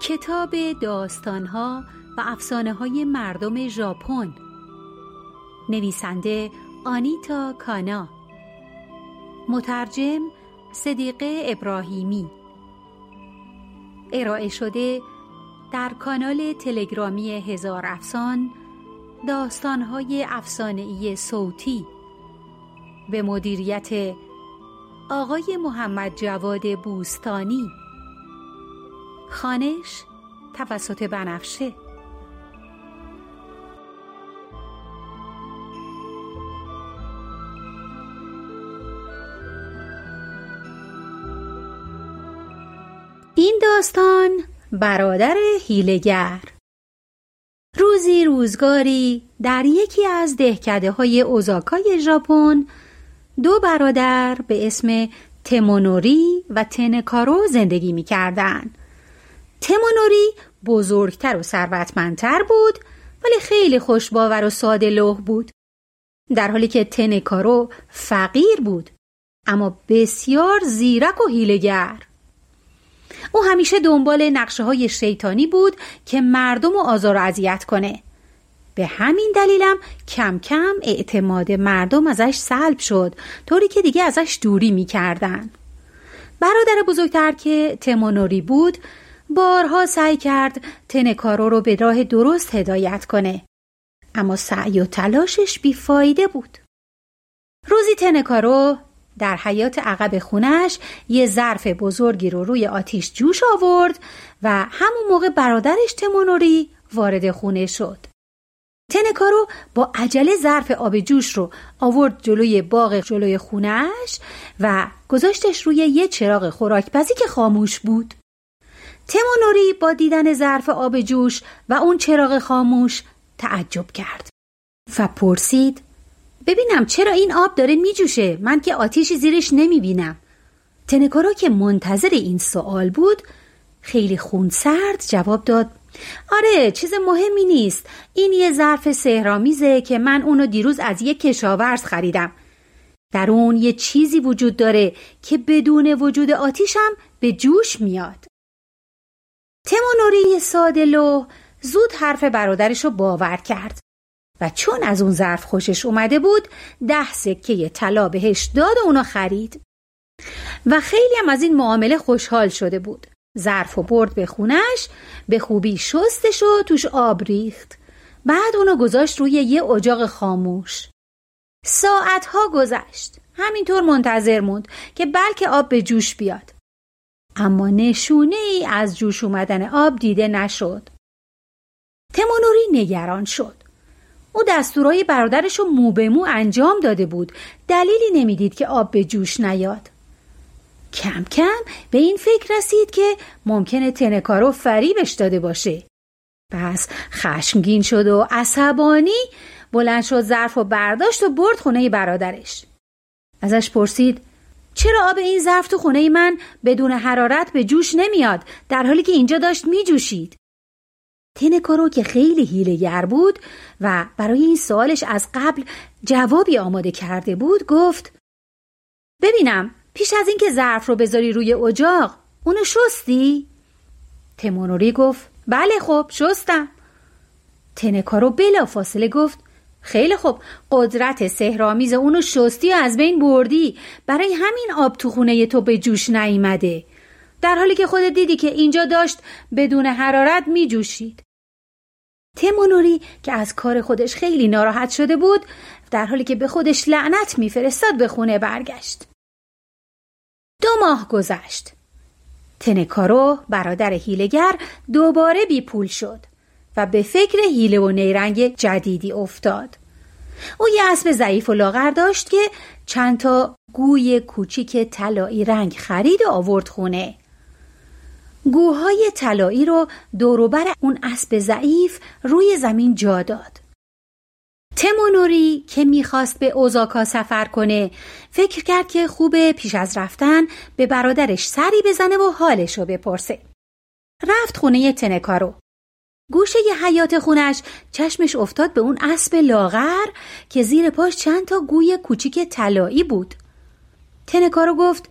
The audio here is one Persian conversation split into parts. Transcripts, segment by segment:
کتاب داستانها و افسانه های مردم ژاپن. نویسنده آنیتا کانا. مترجم صدیقه ابراهیمی. ارائه شده در کانال تلگرامی هزار افسان داستانهای ای صوتی. به مدیریت آقای محمد جواد بوستانی. خانش توسط بنفشه این داستان برادر هیلگر روزی روزگاری در یکی از دهکده های اوزاکای ژاپن دو برادر به اسم تمونوری و تنکارو زندگی می کردن. تمونوری بزرگتر و ثروتمندتر بود ولی خیلی خوشباور و ساده لوح بود. در حالی که تنکارو فقیر بود اما بسیار زیرک و هیلگر او همیشه دنبال نقشه های شیطانی بود که مردم و آزار و اذیت کنه. به همین دلیلم کم کم اعتماد مردم ازش سلب شد طوری که دیگه ازش دوری می‌کردن. برادر بزرگتر که تمونوری بود بارها سعی کرد تنکارو رو به راه درست هدایت کنه. اما سعی و تلاشش بیفایده بود. روزی تنکارو در حیات عقب خونش یه ظرف بزرگی رو روی آتیش جوش آورد و همون موقع برادرش تمونوری وارد خونه شد. تنکارو با عجله ظرف آب جوش رو آورد جلوی باغ جلوی خونش و گذاشتش روی یه چراغ خوراکپزی که خاموش بود. تمونوری با دیدن ظرف آب جوش و اون چراغ خاموش تعجب کرد و پرسید ببینم چرا این آب داره میجوشه؟ من که آتیشی زیرش نمی‌بینم. تنکارا که منتظر این سوال بود خیلی خونسرد جواب داد آره چیز مهمی نیست. این یه ظرف سهرامیزه که من اونو دیروز از یک کشاورز خریدم. در اون یه چیزی وجود داره که بدون وجود آتیشم به جوش میاد. تمونوری ساده لو زود حرف برادرش رو باور کرد. و چون از اون ظرف خوشش اومده بود ده سکه طلا بهش داد و اونو خرید. و خیلی هم از این معامله خوشحال شده بود. ظرف و برد به خونش به خوبی شستش و توش آب ریخت. بعد اونو گذاشت روی یه اجاق خاموش. ساعتها گذشت. همینطور منتظر موند که بلکه آب به جوش بیاد. اما نشونه ای از جوش اومدن آب دیده نشد. تمونوری نگران شد. او دستورای برادرش رو مو به مو انجام داده بود. دلیلی نمی‌دید که آب به جوش نیاد. کم کم به این فکر رسید که ممکنه تنکارو فریبش داده باشه. پس خشمگین شد و عصبانی بلند شد ظرف و برداشت و برد خونه برادرش. ازش پرسید چرا آب این ظرف تو خونه من بدون حرارت به جوش نمیاد؟ در حالی که اینجا داشت میجوشید. تنکارو که خیلی هیلگر بود و برای این سوالش از قبل جوابی آماده کرده بود گفت ببینم پیش از اینکه ظرف رو بذاری روی اجاق اونو شستی؟ تمونوری گفت بله خب شستم. تنکارو بلا فاصله گفت خیلی خوب. قدرت سهرامیز اونو شستی و از بین بردی. برای همین آب تو خونه تو به جوش نیامده در حالی که خودت دیدی که اینجا داشت بدون حرارت می جوشید تمونوری که از کار خودش خیلی ناراحت شده بود در حالی که به خودش لعنت میفرستاد به خونه برگشت. دو ماه گذشت. تنکارو برادر هیلگر دوباره بی پول شد. و به فکر هیله و نیرنگ جدیدی افتاد. او یه اسب ضعیف و لاغر داشت که چند تا گوی کوچیک طلایی رنگ خرید و آورد خونه. گوهای طلایی رو دوروبر اون اسب ضعیف روی زمین جا داد. تمونوری که می‌خواست به اوزاکا سفر کنه فکر کرد که خوبه پیش از رفتن به برادرش سری بزنه و حالش رو بپرسه. رفت خونه تنکارو. گوشه ی حیات خونش. چشمش افتاد به اون اسب لاغر که زیر پاش چند تا گوی کوچیک طلایی بود. تنکارو گفت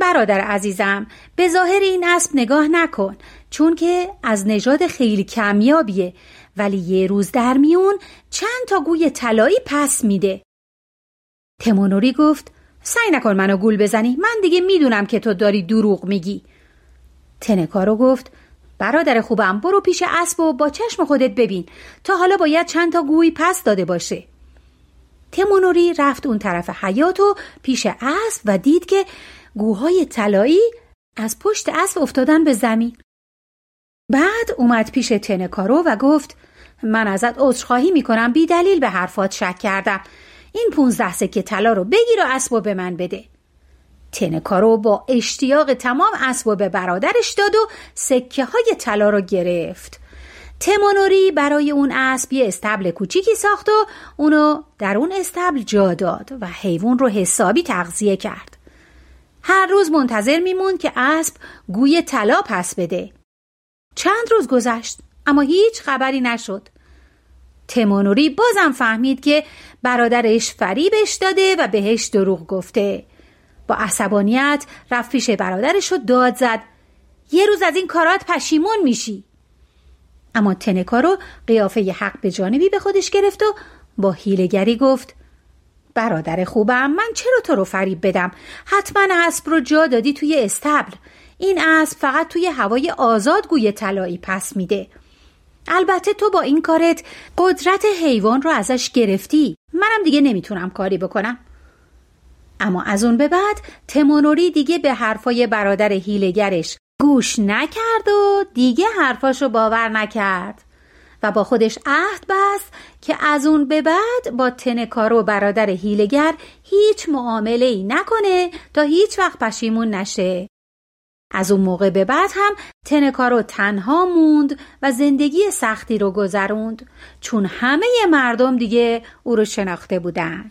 برادر عزیزم به ظاهر این اسب نگاه نکن چون که از نژاد خیلی کمیابیه ولی یه روز در میون چند تا گوی طلایی پس میده. تمونوری گفت سعی نکن منو گول بزنی من دیگه می‌دونم که تو داری دروغ میگی. تنکارو گفت برادر خوبم برو پیش اسب و با چشم خودت ببین تا حالا باید چند تا گوی پس داده باشه. تمونوری رفت اون طرف حیات و پیش اسب و دید که گوهای طلایی از پشت اسب افتادن به زمین. بعد اومد پیش تنکارو و گفت من ازت عذرخواهی می‌کنم بی دلیل به حرفات شک کردم. این پونزده سکه طلا رو بگیر و اسب به من بده. تنکارو با اشتیاق تمام اسب به برادرش داد و سکه های طلا رو گرفت. تمونوری برای اون اسب یه استبل کوچیکی ساخت و اونو در اون استبل جا داد و حیوان رو حسابی تغذیه کرد. هر روز منتظر میموند که اسب گوی طلا پس بده. چند روز گذشت اما هیچ خبری نشد. تمونوری بازم فهمید که برادرش فریبش داده و بهش دروغ گفته. با عصبانیت رفت پیش برادرش و داد زد. یه روز از این کارات پشیمون میشی. اما تنکارو قیافه حق به جانبی به خودش گرفت و با هیلگری گفت برادر خوبم من چرا تو رو فریب بدم؟ حتما اسب رو جا دادی توی استبل. این اسب فقط توی هوای آزاد گوی طلایی پس میده. البته تو با این کارت قدرت حیوان رو ازش گرفتی. منم دیگه نمی‌تونم کاری بکنم. اما از اون به بعد تمونوری دیگه به حرفای برادر هیلگرش گوش نکرد و دیگه حرفاشو باور نکرد و با خودش عهد بست که از اون به بعد با تنکارو برادر هیلگر هیچ معامله ای نکنه تا هیچ وقت پشیمون نشه. از اون موقع به بعد هم تنکارو تنها موند و زندگی سختی رو گذروند چون همه مردم دیگه او رو شناخته بودن.